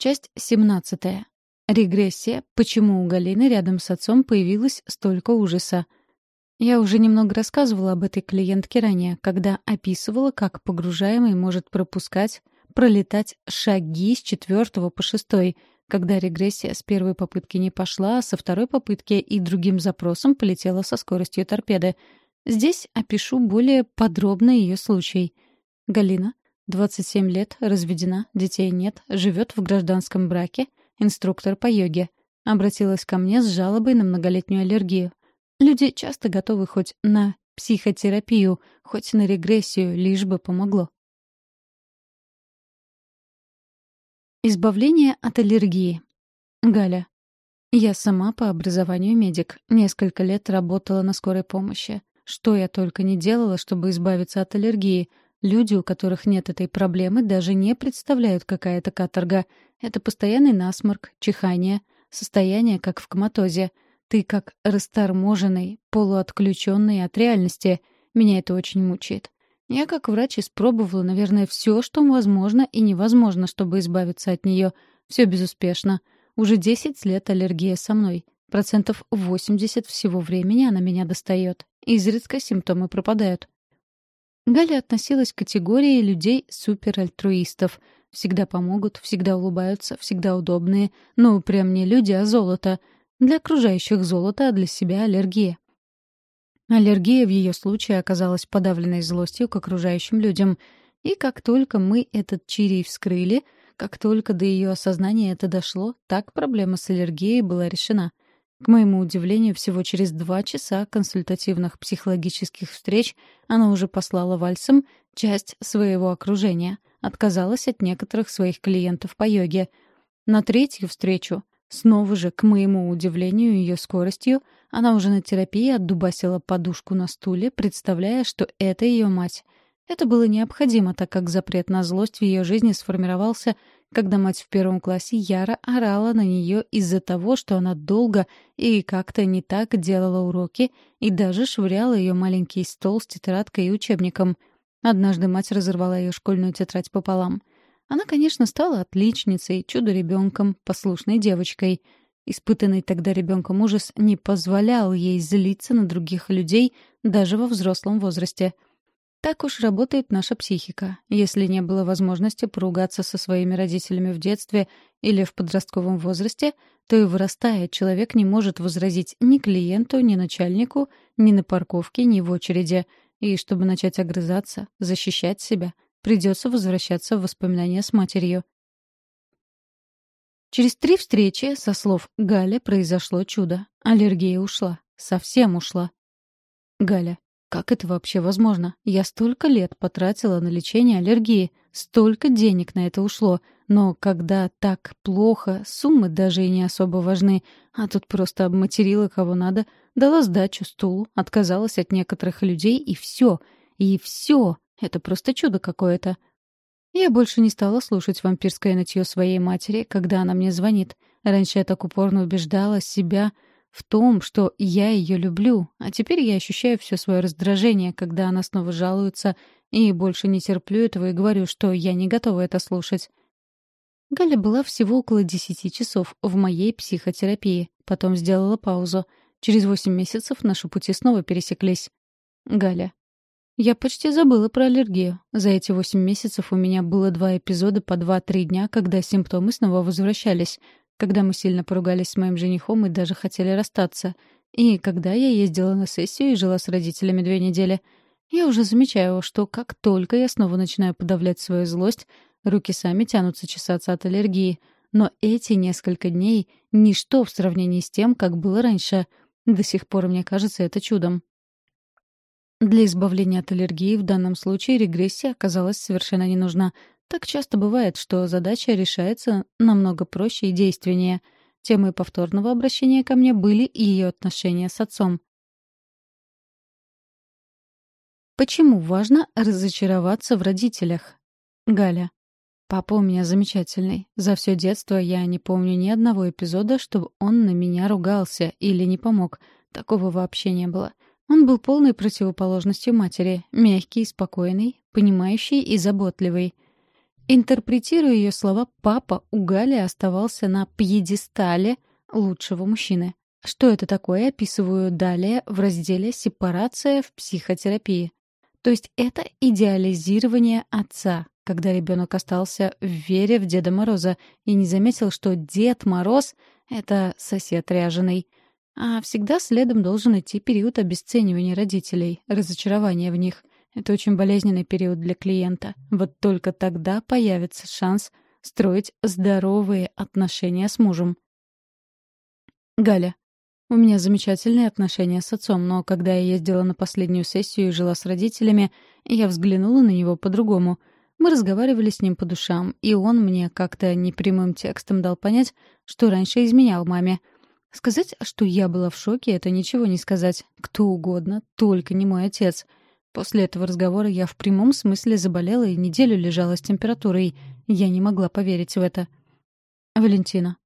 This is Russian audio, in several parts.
Часть 17. Регрессия. Почему у Галины рядом с отцом появилось столько ужаса? Я уже немного рассказывала об этой клиентке ранее, когда описывала, как погружаемый может пропускать, пролетать шаги с четвертого по шестой, когда регрессия с первой попытки не пошла, а со второй попытки и другим запросом полетела со скоростью торпеды. Здесь опишу более подробно ее случай. Галина 27 лет, разведена, детей нет, живет в гражданском браке, инструктор по йоге. Обратилась ко мне с жалобой на многолетнюю аллергию. Люди часто готовы хоть на психотерапию, хоть на регрессию, лишь бы помогло. Избавление от аллергии. Галя. Я сама по образованию медик. Несколько лет работала на скорой помощи. Что я только не делала, чтобы избавиться от аллергии — Люди, у которых нет этой проблемы, даже не представляют, какая это каторга. Это постоянный насморк, чихание, состояние, как в коматозе. Ты как расторможенный, полуотключенный от реальности. Меня это очень мучает. Я, как врач, испробовала, наверное, все, что возможно и невозможно, чтобы избавиться от нее. Все безуспешно. Уже 10 лет аллергия со мной. Процентов 80 всего времени она меня достает. Изредка симптомы пропадают. Галя относилась к категории людей суперальтруистов. Всегда помогут, всегда улыбаются, всегда удобные. Но прям не люди, а золото. Для окружающих золото, а для себя аллергия. Аллергия в ее случае оказалась подавленной злостью к окружающим людям. И как только мы этот чирий вскрыли, как только до ее осознания это дошло, так проблема с аллергией была решена — к моему удивлению, всего через два часа консультативных психологических встреч она уже послала вальсам часть своего окружения, отказалась от некоторых своих клиентов по йоге. На третью встречу, снова же, к моему удивлению, ее скоростью, она уже на терапии отдубасила подушку на стуле, представляя, что это ее мать. Это было необходимо, так как запрет на злость в ее жизни сформировался когда мать в первом классе яро орала на нее из-за того, что она долго и как-то не так делала уроки и даже швыряла ее маленький стол с тетрадкой и учебником. Однажды мать разорвала ее школьную тетрадь пополам. Она, конечно, стала отличницей, чудо-ребенком, послушной девочкой. Испытанный тогда ребенком ужас не позволял ей злиться на других людей даже во взрослом возрасте — так уж работает наша психика. Если не было возможности поругаться со своими родителями в детстве или в подростковом возрасте, то и вырастая, человек не может возразить ни клиенту, ни начальнику, ни на парковке, ни в очереди. И чтобы начать огрызаться, защищать себя, придется возвращаться в воспоминания с матерью. Через три встречи, со слов Галя, произошло чудо. Аллергия ушла. Совсем ушла. Галя. Как это вообще возможно? Я столько лет потратила на лечение аллергии, столько денег на это ушло. Но когда так плохо, суммы даже и не особо важны. А тут просто обматерила кого надо, дала сдачу стулу, отказалась от некоторых людей и все. И все. Это просто чудо какое-то. Я больше не стала слушать вампирское нытье своей матери, когда она мне звонит. Раньше я так упорно убеждала себя, в том, что я ее люблю, а теперь я ощущаю все свое раздражение, когда она снова жалуется, и больше не терплю этого и говорю, что я не готова это слушать. Галя была всего около десяти часов в моей психотерапии, потом сделала паузу. Через восемь месяцев наши пути снова пересеклись. Галя. Я почти забыла про аллергию. За эти восемь месяцев у меня было два эпизода по два-три дня, когда симптомы снова возвращались когда мы сильно поругались с моим женихом и даже хотели расстаться, и когда я ездила на сессию и жила с родителями две недели. Я уже замечаю, что как только я снова начинаю подавлять свою злость, руки сами тянутся чесаться от аллергии. Но эти несколько дней — ничто в сравнении с тем, как было раньше. До сих пор мне кажется это чудом. Для избавления от аллергии в данном случае регрессия оказалась совершенно не нужна, так часто бывает, что задача решается намного проще и действеннее. Темой повторного обращения ко мне были и ее отношения с отцом. Почему важно разочароваться в родителях? Галя. Папа у меня замечательный. За все детство я не помню ни одного эпизода, чтобы он на меня ругался или не помог. Такого вообще не было. Он был полной противоположностью матери. Мягкий, спокойный, понимающий и заботливый. Интерпретируя ее слова, папа у Гали оставался на пьедестале лучшего мужчины. Что это такое, описываю далее в разделе «Сепарация в психотерапии». То есть это идеализирование отца, когда ребенок остался в вере в Деда Мороза и не заметил, что Дед Мороз — это сосед ряженый. А всегда следом должен идти период обесценивания родителей, разочарования в них. Это очень болезненный период для клиента. Вот только тогда появится шанс строить здоровые отношения с мужем. Галя. У меня замечательные отношения с отцом, но когда я ездила на последнюю сессию и жила с родителями, я взглянула на него по-другому. Мы разговаривали с ним по душам, и он мне как-то непрямым текстом дал понять, что раньше изменял маме. Сказать, что я была в шоке, это ничего не сказать. Кто угодно, только не мой отец. После этого разговора я в прямом смысле заболела и неделю лежала с температурой. Я не могла поверить в это. Валентина.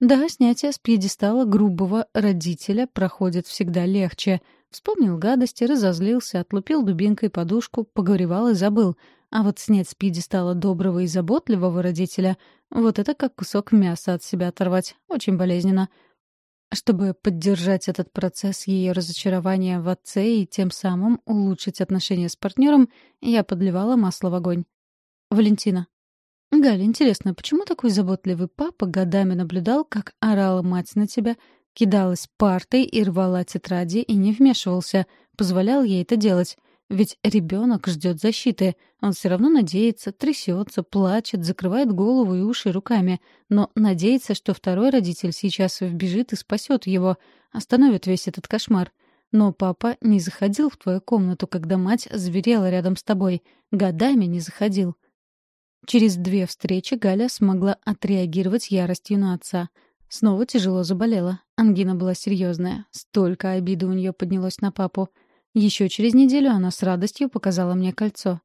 Да, снятие с пьедестала грубого родителя проходит всегда легче. Вспомнил гадости, разозлился, отлупил дубинкой подушку, погоревал и забыл. А вот снять с пьедестала доброго и заботливого родителя — вот это как кусок мяса от себя оторвать. Очень болезненно. Чтобы поддержать этот процесс ее разочарования в отце и тем самым улучшить отношения с партнером, я подливала масло в огонь. Валентина. «Галя, интересно, почему такой заботливый папа годами наблюдал, как орала мать на тебя, кидалась партой и рвала тетради и не вмешивался, позволял ей это делать? Ведь ребенок ждет защиты. Он все равно надеется, трясется, плачет, закрывает голову и уши руками. Но надеется, что второй родитель сейчас вбежит и спасет его, остановит весь этот кошмар. Но папа не заходил в твою комнату, когда мать зверела рядом с тобой. Годами не заходил. Через две встречи Галя смогла отреагировать яростью на отца. Снова тяжело заболела. Ангина была серьезная. Столько обиды у нее поднялось на папу. Еще через неделю она с радостью показала мне кольцо.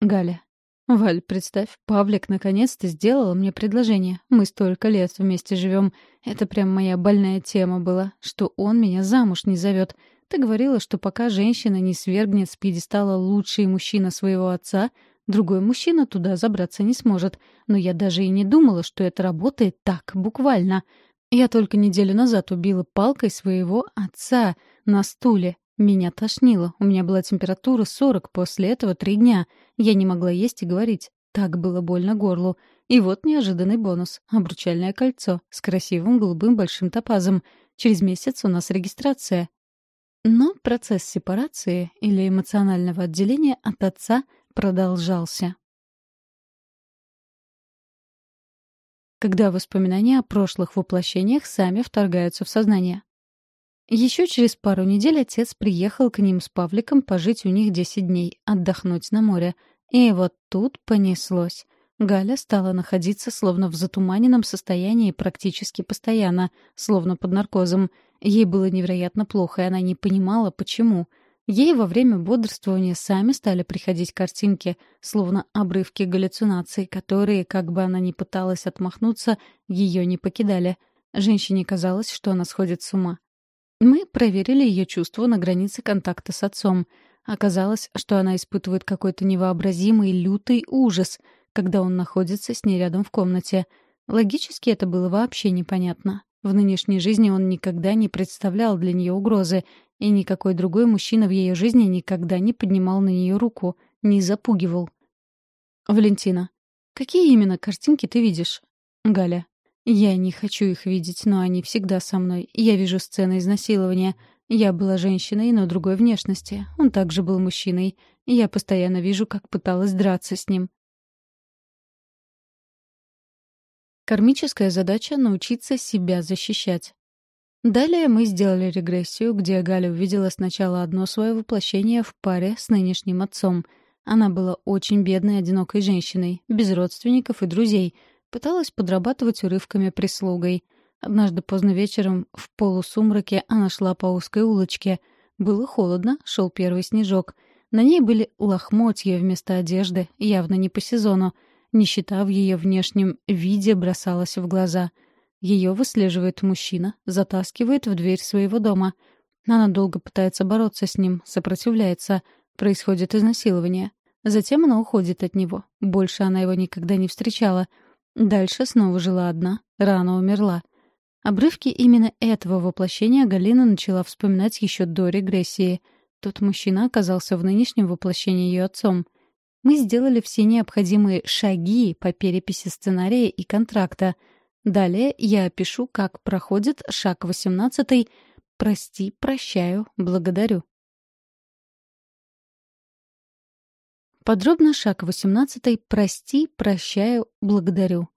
Галя. «Валь, представь, Павлик наконец-то сделал мне предложение. Мы столько лет вместе живем. Это прям моя больная тема была, что он меня замуж не зовет. Ты говорила, что пока женщина не свергнет с пьедестала лучший мужчина своего отца, Другой мужчина туда забраться не сможет. Но я даже и не думала, что это работает так, буквально. Я только неделю назад убила палкой своего отца на стуле. Меня тошнило. У меня была температура 40, после этого три дня. Я не могла есть и говорить. Так было больно горлу. И вот неожиданный бонус — обручальное кольцо с красивым голубым большим топазом. Через месяц у нас регистрация. Но процесс сепарации или эмоционального отделения от отца продолжался. Когда воспоминания о прошлых воплощениях сами вторгаются в сознание. Еще через пару недель отец приехал к ним с Павликом пожить у них 10 дней, отдохнуть на море. И вот тут понеслось. Галя стала находиться словно в затуманенном состоянии практически постоянно, словно под наркозом. Ей было невероятно плохо, и она не понимала, почему — Ей во время бодрствования сами стали приходить картинки, словно обрывки галлюцинаций, которые, как бы она ни пыталась отмахнуться, ее не покидали. Женщине казалось, что она сходит с ума. Мы проверили ее чувства на границе контакта с отцом. Оказалось, что она испытывает какой-то невообразимый лютый ужас, когда он находится с ней рядом в комнате. Логически это было вообще непонятно. В нынешней жизни он никогда не представлял для нее угрозы, и никакой другой мужчина в ее жизни никогда не поднимал на нее руку, не запугивал. Валентина. Какие именно картинки ты видишь? Галя. Я не хочу их видеть, но они всегда со мной. Я вижу сцены изнасилования. Я была женщиной, но другой внешности. Он также был мужчиной. Я постоянно вижу, как пыталась драться с ним. Кармическая задача — научиться себя защищать. Далее мы сделали регрессию, где Галя увидела сначала одно свое воплощение в паре с нынешним отцом. Она была очень бедной, одинокой женщиной, без родственников и друзей, пыталась подрабатывать урывками прислугой. Однажды поздно вечером в полусумраке она шла по узкой улочке. Было холодно, шел первый снежок. На ней были лохмотья вместо одежды, явно не по сезону — Нищета в ее внешнем виде бросалась в глаза. Ее выслеживает мужчина, затаскивает в дверь своего дома. Она долго пытается бороться с ним, сопротивляется. Происходит изнасилование. Затем она уходит от него. Больше она его никогда не встречала. Дальше снова жила одна, рано умерла. Обрывки именно этого воплощения Галина начала вспоминать еще до регрессии. Тот мужчина оказался в нынешнем воплощении ее отцом. Мы сделали все необходимые шаги по переписи сценария и контракта. Далее я опишу, как проходит шаг 18 «Прости, прощаю, благодарю». Подробно шаг 18 «Прости, прощаю, благодарю».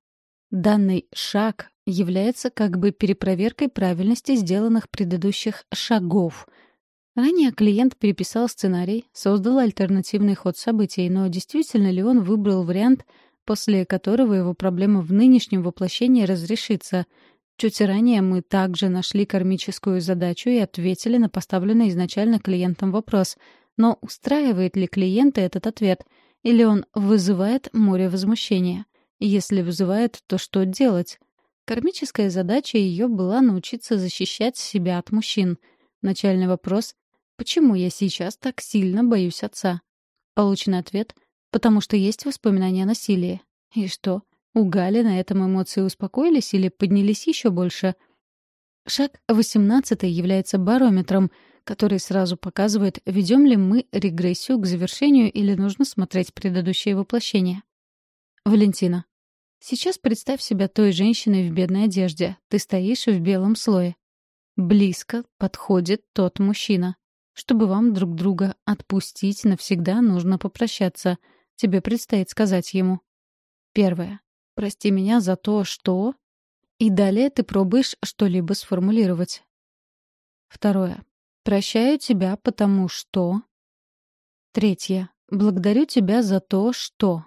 Данный шаг является как бы перепроверкой правильности сделанных предыдущих шагов. Ранее клиент переписал сценарий, создал альтернативный ход событий, но действительно ли он выбрал вариант, после которого его проблема в нынешнем воплощении разрешится? Чуть ранее мы также нашли кармическую задачу и ответили на поставленный изначально клиентом вопрос — но устраивает ли клиента этот ответ? Или он вызывает море возмущения? Если вызывает, то что делать? Кармическая задача ее была научиться защищать себя от мужчин. Начальный вопрос — почему я сейчас так сильно боюсь отца? Полученный ответ — потому что есть воспоминания о насилии. И что, у Гали на этом эмоции успокоились или поднялись еще больше? Шаг 18 является барометром — который сразу показывает, ведем ли мы регрессию к завершению или нужно смотреть предыдущее воплощение. Валентина. Сейчас представь себя той женщиной в бедной одежде. Ты стоишь в белом слое. Близко подходит тот мужчина. Чтобы вам друг друга отпустить навсегда, нужно попрощаться. Тебе предстоит сказать ему. Первое. Прости меня за то, что... И далее ты пробуешь что-либо сформулировать. Второе. Прощаю тебя, потому что... Третье. Благодарю тебя за то, что...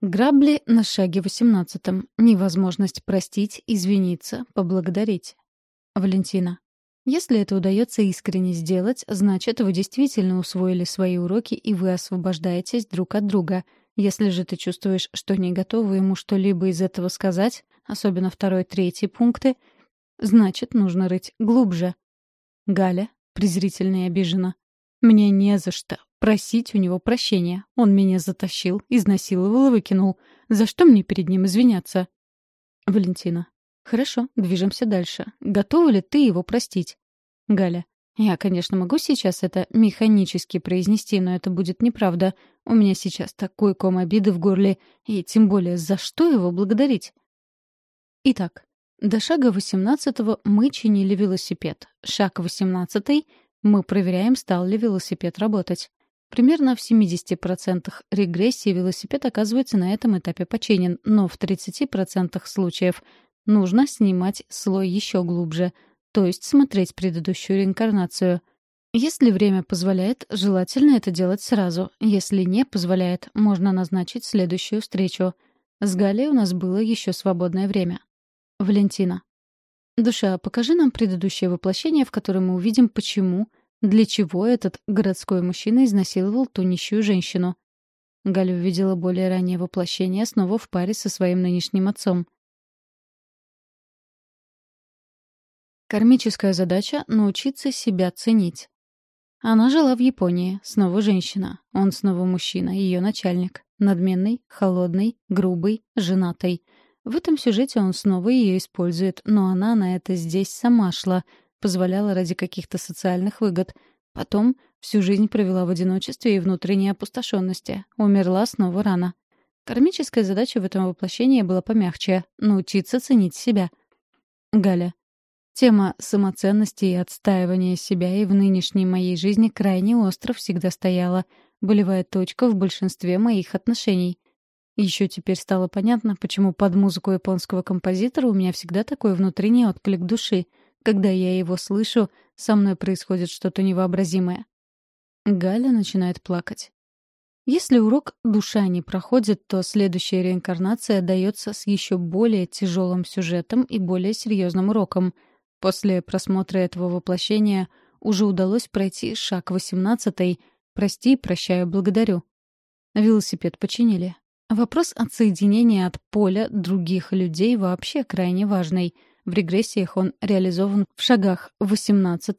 Грабли на шаге восемнадцатом. Невозможность простить, извиниться, поблагодарить. Валентина. Если это удается искренне сделать, значит, вы действительно усвоили свои уроки и вы освобождаетесь друг от друга. Если же ты чувствуешь, что не готова ему что-либо из этого сказать, особенно второй, третий пункты — Значит, нужно рыть глубже. Галя, презрительно и обижена. Мне не за что просить у него прощения. Он меня затащил, изнасиловал и выкинул. За что мне перед ним извиняться? Валентина. Хорошо, движемся дальше. Готова ли ты его простить? Галя. Я, конечно, могу сейчас это механически произнести, но это будет неправда. У меня сейчас такой ком обиды в горле, и тем более за что его благодарить? Итак, до шага 18 мы чинили велосипед. Шаг 18 мы проверяем, стал ли велосипед работать. Примерно в 70% регрессии велосипед оказывается на этом этапе починен, но в 30% случаев нужно снимать слой еще глубже, то есть смотреть предыдущую реинкарнацию. Если время позволяет, желательно это делать сразу. Если не позволяет, можно назначить следующую встречу. С Галей у нас было еще свободное время. Валентина. Душа, покажи нам предыдущее воплощение, в котором мы увидим, почему, для чего этот городской мужчина изнасиловал ту нищую женщину. Галя увидела более раннее воплощение снова в паре со своим нынешним отцом. Кармическая задача — научиться себя ценить. Она жила в Японии, снова женщина. Он снова мужчина, ее начальник. Надменный, холодный, грубый, женатый — в этом сюжете он снова ее использует, но она на это здесь сама шла, позволяла ради каких-то социальных выгод. Потом всю жизнь провела в одиночестве и внутренней опустошенности. Умерла снова рано. Кармическая задача в этом воплощении была помягче — научиться ценить себя. Галя. Тема самоценности и отстаивания себя и в нынешней моей жизни крайне остро всегда стояла. Болевая точка в большинстве моих отношений. Еще теперь стало понятно, почему под музыку японского композитора у меня всегда такой внутренний отклик души. Когда я его слышу, со мной происходит что-то невообразимое. Галя начинает плакать. Если урок «душа» не проходит, то следующая реинкарнация дается с еще более тяжелым сюжетом и более серьезным уроком. После просмотра этого воплощения уже удалось пройти шаг 18 «Прости, прощаю, благодарю». Велосипед починили. Вопрос отсоединения от поля других людей вообще крайне важный. В регрессиях он реализован в шагах 18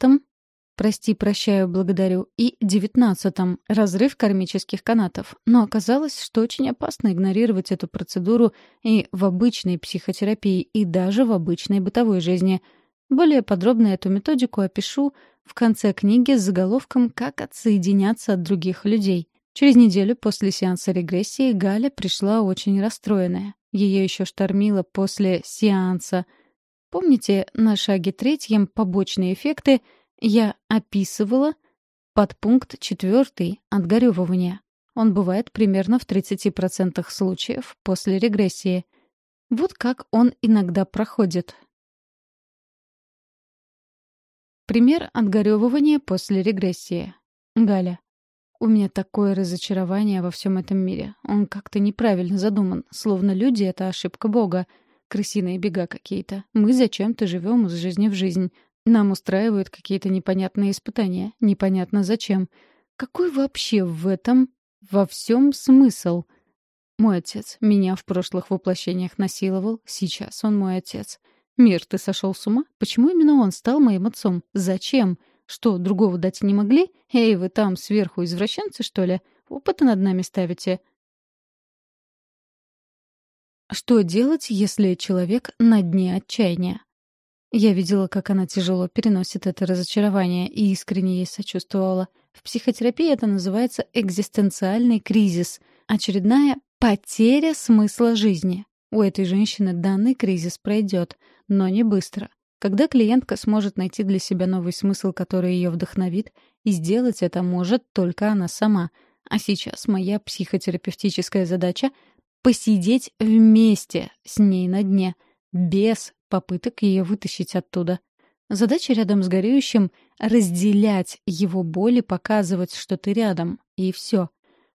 «Прости, прощаю, благодарю» и девятнадцатом «Разрыв кармических канатов». Но оказалось, что очень опасно игнорировать эту процедуру и в обычной психотерапии, и даже в обычной бытовой жизни. Более подробно эту методику опишу в конце книги с заголовком «Как отсоединяться от других людей». Через неделю после сеанса регрессии Галя пришла очень расстроенная. Ее еще штормило после сеанса. Помните, на шаге третьем «Побочные эффекты» я описывала подпункт четвертый отгоревывания. Он бывает примерно в 30% случаев после регрессии. Вот как он иногда проходит. Пример отгоревывания после регрессии. Галя. У меня такое разочарование во всем этом мире. Он как-то неправильно задуман, словно люди — это ошибка Бога. Крысиные бега какие-то. Мы зачем-то живем из жизни в жизнь. Нам устраивают какие-то непонятные испытания. Непонятно зачем. Какой вообще в этом, во всем смысл? Мой отец меня в прошлых воплощениях насиловал. Сейчас он мой отец. Мир, ты сошел с ума? Почему именно он стал моим отцом? Зачем? — что, другого дать не могли? Эй, вы там сверху извращенцы, что ли? Опыты над нами ставите?» Что делать, если человек на дне отчаяния? Я видела, как она тяжело переносит это разочарование и искренне ей сочувствовала. В психотерапии это называется экзистенциальный кризис, очередная потеря смысла жизни. У этой женщины данный кризис пройдет, но не быстро. Когда клиентка сможет найти для себя новый смысл, который ее вдохновит, и сделать это может только она сама. А сейчас моя психотерапевтическая задача — посидеть вместе с ней на дне, без попыток ее вытащить оттуда. Задача рядом с горюющим — разделять его боль и показывать, что ты рядом. И все.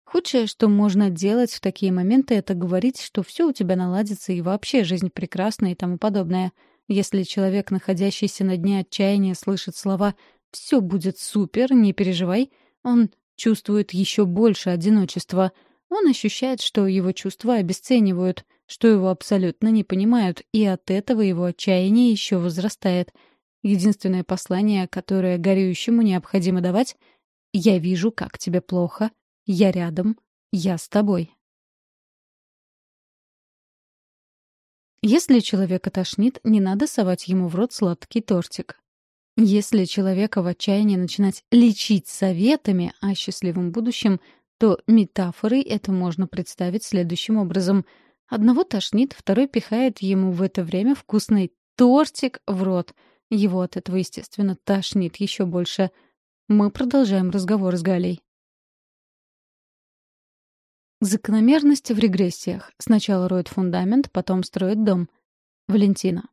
Худшее, что можно делать в такие моменты, это говорить, что все у тебя наладится и вообще жизнь прекрасна и тому подобное — если человек, находящийся на дне отчаяния, слышит слова «все будет супер, не переживай», он чувствует еще больше одиночества. Он ощущает, что его чувства обесценивают, что его абсолютно не понимают, и от этого его отчаяние еще возрастает. Единственное послание, которое горюющему необходимо давать — «Я вижу, как тебе плохо. Я рядом. Я с тобой». Если человека тошнит, не надо совать ему в рот сладкий тортик. Если человека в отчаянии начинать лечить советами о счастливом будущем, то метафорой это можно представить следующим образом. Одного тошнит, второй пихает ему в это время вкусный тортик в рот. Его от этого, естественно, тошнит еще больше. Мы продолжаем разговор с Галей. Закономерность в регрессиях. Сначала роет фундамент, потом строит дом. Валентина.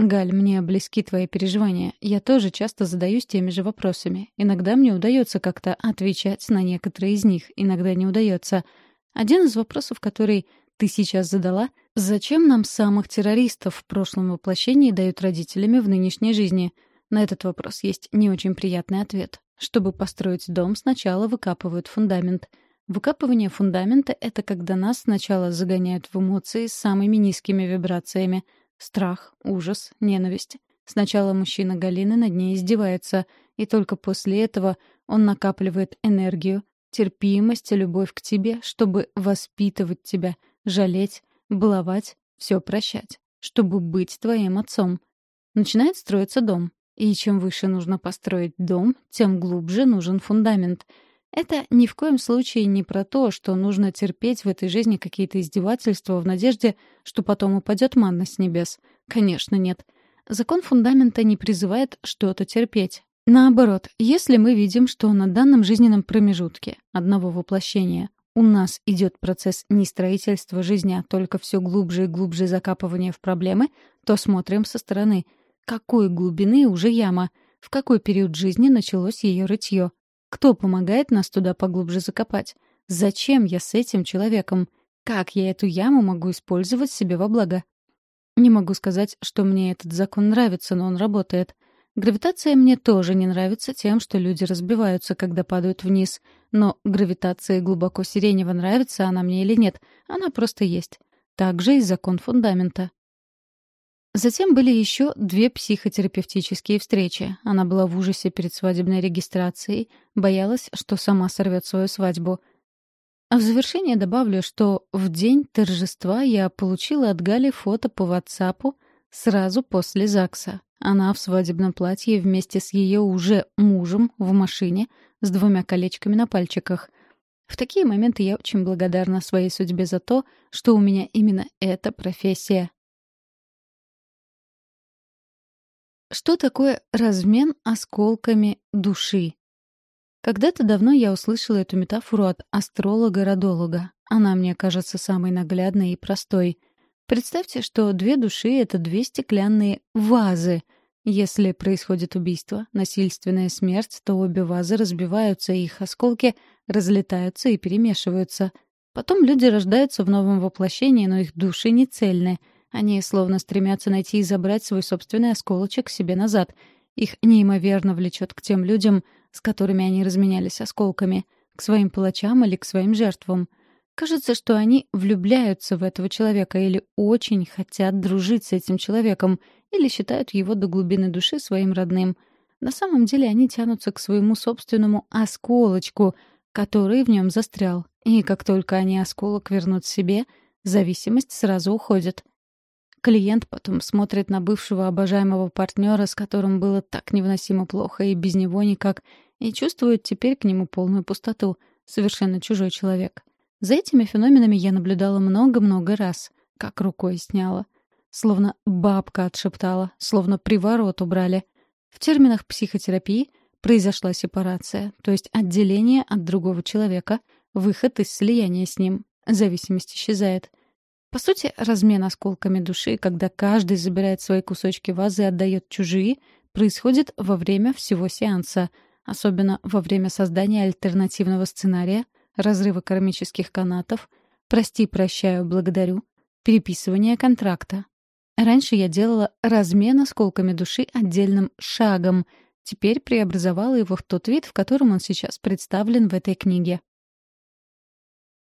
Галь, мне близки твои переживания. Я тоже часто задаюсь теми же вопросами. Иногда мне удается как-то отвечать на некоторые из них, иногда не удается. Один из вопросов, который ты сейчас задала, зачем нам самых террористов в прошлом воплощении дают родителями в нынешней жизни? На этот вопрос есть не очень приятный ответ. Чтобы построить дом, сначала выкапывают фундамент — Выкапывание фундамента — это когда нас сначала загоняют в эмоции с самыми низкими вибрациями. Страх, ужас, ненависть. Сначала мужчина Галины над ней издевается, и только после этого он накапливает энергию, терпимость и любовь к тебе, чтобы воспитывать тебя, жалеть, баловать, все прощать, чтобы быть твоим отцом. Начинает строиться дом. И чем выше нужно построить дом, тем глубже нужен фундамент — это ни в коем случае не про то, что нужно терпеть в этой жизни какие-то издевательства в надежде, что потом упадет манна с небес. Конечно, нет. Закон фундамента не призывает что-то терпеть. Наоборот, если мы видим, что на данном жизненном промежутке одного воплощения у нас идет процесс не строительства жизни, а только все глубже и глубже закапывания в проблемы, то смотрим со стороны, какой глубины уже яма, в какой период жизни началось ее рытье. Кто помогает нас туда поглубже закопать? Зачем я с этим человеком? Как я эту яму могу использовать себе во благо? Не могу сказать, что мне этот закон нравится, но он работает. Гравитация мне тоже не нравится тем, что люди разбиваются, когда падают вниз. Но гравитация глубоко сиренево нравится она мне или нет. Она просто есть. Так же и закон фундамента. Затем были еще две психотерапевтические встречи. Она была в ужасе перед свадебной регистрацией, боялась, что сама сорвет свою свадьбу. А в завершение добавлю, что в день торжества я получила от Гали фото по WhatsApp сразу после ЗАГСа. Она в свадебном платье вместе с ее уже мужем в машине с двумя колечками на пальчиках. В такие моменты я очень благодарна своей судьбе за то, что у меня именно эта профессия. Что такое размен осколками души? Когда-то давно я услышала эту метафору от астролога-родолога. Она мне кажется самой наглядной и простой. Представьте, что две души — это две стеклянные вазы. Если происходит убийство, насильственная смерть, то обе вазы разбиваются, и их осколки разлетаются и перемешиваются. Потом люди рождаются в новом воплощении, но их души не цельны. Они словно стремятся найти и забрать свой собственный осколочек себе назад. Их неимоверно влечет к тем людям — с которыми они разменялись осколками, к своим палачам или к своим жертвам. Кажется, что они влюбляются в этого человека или очень хотят дружить с этим человеком, или считают его до глубины души своим родным. На самом деле они тянутся к своему собственному осколочку, который в нем застрял. И как только они осколок вернут себе, зависимость сразу уходит. Клиент потом смотрит на бывшего обожаемого партнера, с которым было так невыносимо плохо и без него никак, и чувствует теперь к нему полную пустоту, совершенно чужой человек. За этими феноменами я наблюдала много-много раз, как рукой сняла. Словно бабка отшептала, словно приворот убрали. В терминах психотерапии произошла сепарация, то есть отделение от другого человека, выход из слияния с ним. Зависимость исчезает. По сути, размен осколками души, когда каждый забирает свои кусочки вазы и отдает чужие, происходит во время всего сеанса, особенно во время создания альтернативного сценария, разрыва кармических канатов, «прости, прощаю, благодарю», переписывания контракта. Раньше я делала размен осколками души отдельным шагом, теперь преобразовала его в тот вид, в котором он сейчас представлен в этой книге.